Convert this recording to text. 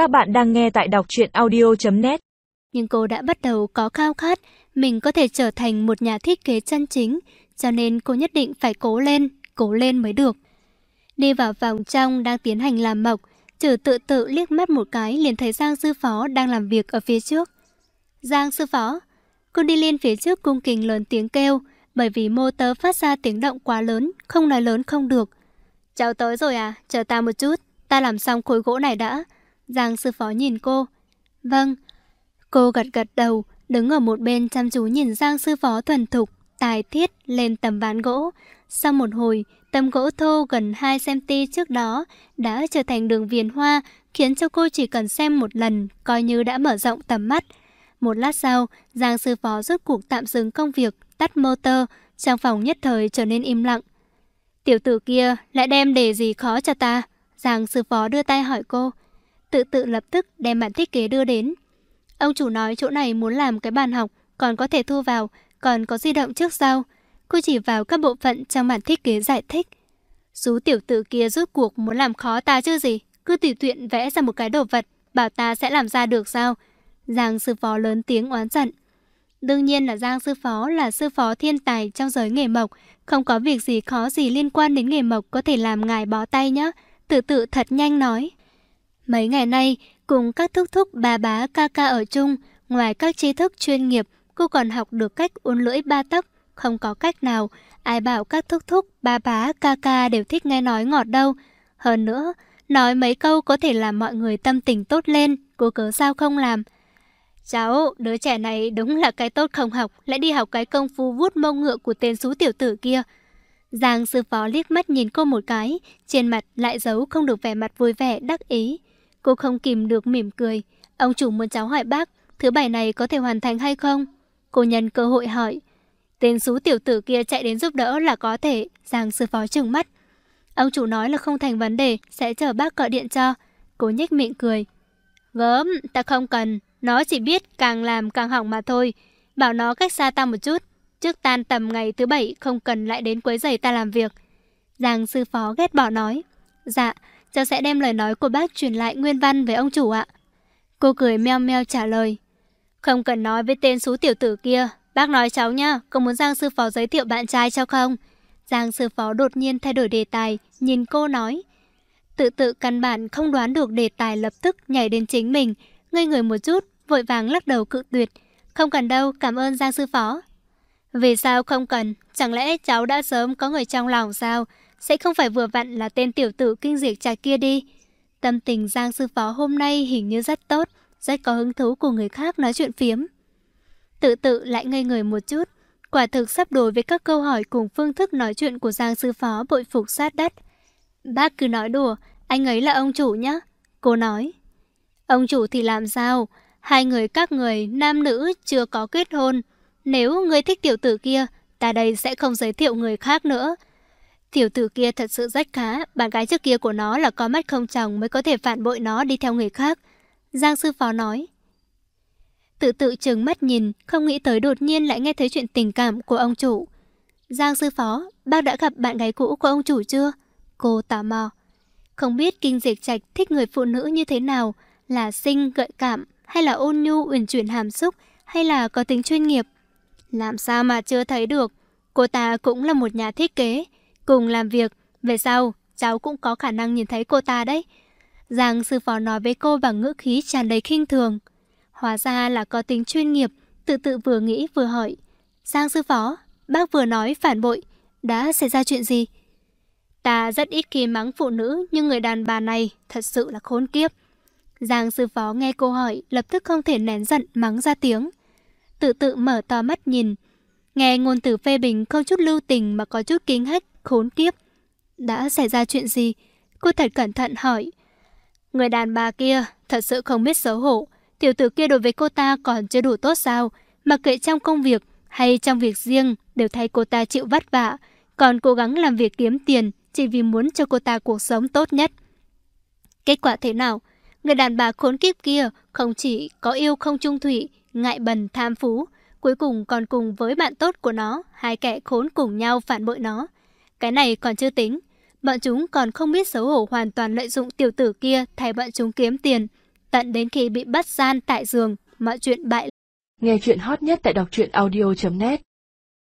Các bạn đang nghe tại đọc truyện audio.net Nhưng cô đã bắt đầu có khao khát mình có thể trở thành một nhà thiết kế chân chính, cho nên cô nhất định phải cố lên, cố lên mới được. Đi vào phòng trong đang tiến hành làm mộc, trừ tự tự liếc mắt một cái liền thấy Giang sư phó đang làm việc ở phía trước. Giang sư phó, cô đi lên phía trước cung kính lớn tiếng kêu, bởi vì motor phát ra tiếng động quá lớn, không nói lớn không được. Cháu tới rồi à, chờ ta một chút, ta làm xong khối gỗ này đã. Giang sư phó nhìn cô. Vâng. Cô gật gật đầu, đứng ở một bên chăm chú nhìn Giang sư phó thuần thục, tài thiết lên tầm ván gỗ. Sau một hồi, tấm gỗ thô gần 2cm trước đó đã trở thành đường viền hoa, khiến cho cô chỉ cần xem một lần, coi như đã mở rộng tầm mắt. Một lát sau, Giang sư phó rút cuộc tạm dừng công việc, tắt motor, trong phòng nhất thời trở nên im lặng. Tiểu tử kia lại đem đề gì khó cho ta? Giang sư phó đưa tay hỏi cô. Tự tự lập tức đem bản thiết kế đưa đến. Ông chủ nói chỗ này muốn làm cái bàn học, còn có thể thu vào, còn có di động trước sau. Cô chỉ vào các bộ phận trong bản thiết kế giải thích. Sú tiểu tử kia rốt cuộc muốn làm khó ta chứ gì? Cứ tùy tiện vẽ ra một cái đồ vật, bảo ta sẽ làm ra được sao? Giang sư phó lớn tiếng oán giận. Đương nhiên là Giang sư phó là sư phó thiên tài trong giới nghề mộc, không có việc gì khó gì liên quan đến nghề mộc có thể làm ngài bó tay nhá Tự tự thật nhanh nói. Mấy ngày nay, cùng các thúc thúc bà bá ca ca ở chung, ngoài các tri thức chuyên nghiệp, cô còn học được cách uốn lưỡi ba tấc, không có cách nào. Ai bảo các thúc thúc, bà bá, ca ca đều thích nghe nói ngọt đâu. Hơn nữa, nói mấy câu có thể làm mọi người tâm tình tốt lên, cô cớ sao không làm. Cháu, đứa trẻ này đúng là cái tốt không học, lại đi học cái công phu vuốt mông ngựa của tên xú tiểu tử kia. Giang sư phó liếc mắt nhìn cô một cái, trên mặt lại giấu không được vẻ mặt vui vẻ, đắc ý. Cô không kìm được mỉm cười. Ông chủ muốn cháu hỏi bác, thứ bảy này có thể hoàn thành hay không? Cô nhân cơ hội hỏi. Tên xú tiểu tử kia chạy đến giúp đỡ là có thể, Giang sư phó trừng mắt. Ông chủ nói là không thành vấn đề, sẽ chờ bác gọi điện cho. Cô nhếch miệng cười. Gớm, ta không cần, nó chỉ biết càng làm càng hỏng mà thôi. Bảo nó cách xa ta một chút. Trước tan tầm ngày thứ bảy không cần lại đến quấy giày ta làm việc. Giang sư phó ghét bỏ nói. Dạ, cháu sẽ đem lời nói của bác truyền lại nguyên văn với ông chủ ạ. Cô cười meo meo trả lời. Không cần nói với tên số tiểu tử kia. Bác nói cháu nha có muốn Giang sư phó giới thiệu bạn trai cho không? Giang sư phó đột nhiên thay đổi đề tài, nhìn cô nói. Tự tự căn bản không đoán được đề tài lập tức nhảy đến chính mình, ngây người một chút, vội vàng lắc đầu cự tuyệt. Không cần đâu, cảm ơn Giang sư phó. Vì sao không cần? Chẳng lẽ cháu đã sớm có người trong lòng sao? Sẽ không phải vừa vặn là tên tiểu tử kinh diệt trạch kia đi. Tâm tình Giang sư phó hôm nay hình như rất tốt, rất có hứng thú của người khác nói chuyện phiếm. Tự tự lại ngây người một chút. Quả thực sắp đối với các câu hỏi cùng phương thức nói chuyện của Giang sư phó bội phục sát đất. Bác cứ nói đùa, anh ấy là ông chủ nhá. Cô nói. Ông chủ thì làm sao? Hai người các người, nam nữ, chưa có kết hôn. Nếu người thích tiểu tử kia, ta đây sẽ không giới thiệu người khác nữa. Tiểu tử kia thật sự rất khá, bạn gái trước kia của nó là có mắt không chồng mới có thể phản bội nó đi theo người khác. Giang sư phó nói. Tự tự chừng mắt nhìn, không nghĩ tới đột nhiên lại nghe thấy chuyện tình cảm của ông chủ. Giang sư phó, bác đã gặp bạn gái cũ của ông chủ chưa? Cô tò mò. Không biết kinh diệt trạch thích người phụ nữ như thế nào, là xinh, gợi cảm, hay là ôn nhu, uyển chuyển hàm xúc, hay là có tính chuyên nghiệp. Làm sao mà chưa thấy được, cô ta cũng là một nhà thiết kế, cùng làm việc, về sau cháu cũng có khả năng nhìn thấy cô ta đấy. Giang sư phó nói với cô bằng ngữ khí tràn đầy khinh thường. Hóa ra là có tính chuyên nghiệp, tự tự vừa nghĩ vừa hỏi. Giang sư phó, bác vừa nói phản bội, đã xảy ra chuyện gì? Ta rất ít khi mắng phụ nữ, nhưng người đàn bà này thật sự là khốn kiếp. Giang sư phó nghe cô hỏi, lập tức không thể nén giận mắng ra tiếng. Tự tự mở to mắt nhìn, nghe ngôn từ phê bình không chút lưu tình mà có chút kính hách, khốn kiếp. Đã xảy ra chuyện gì? Cô thật cẩn thận hỏi. Người đàn bà kia thật sự không biết xấu hổ. Tiểu tử kia đối với cô ta còn chưa đủ tốt sao? Mặc kệ trong công việc hay trong việc riêng đều thấy cô ta chịu vất vả. Còn cố gắng làm việc kiếm tiền chỉ vì muốn cho cô ta cuộc sống tốt nhất. Kết quả thế nào? Người đàn bà khốn kiếp kia không chỉ có yêu không trung thủy, ngại bần tham phú, cuối cùng còn cùng với bạn tốt của nó, hai kẻ khốn cùng nhau phản bội nó. Cái này còn chưa tính, bọn chúng còn không biết xấu hổ hoàn toàn lợi dụng tiểu tử kia thay bọn chúng kiếm tiền. tận đến khi bị bắt gian tại giường, mọi chuyện bại. Nghe chuyện hot nhất tại đọc truyện audio.net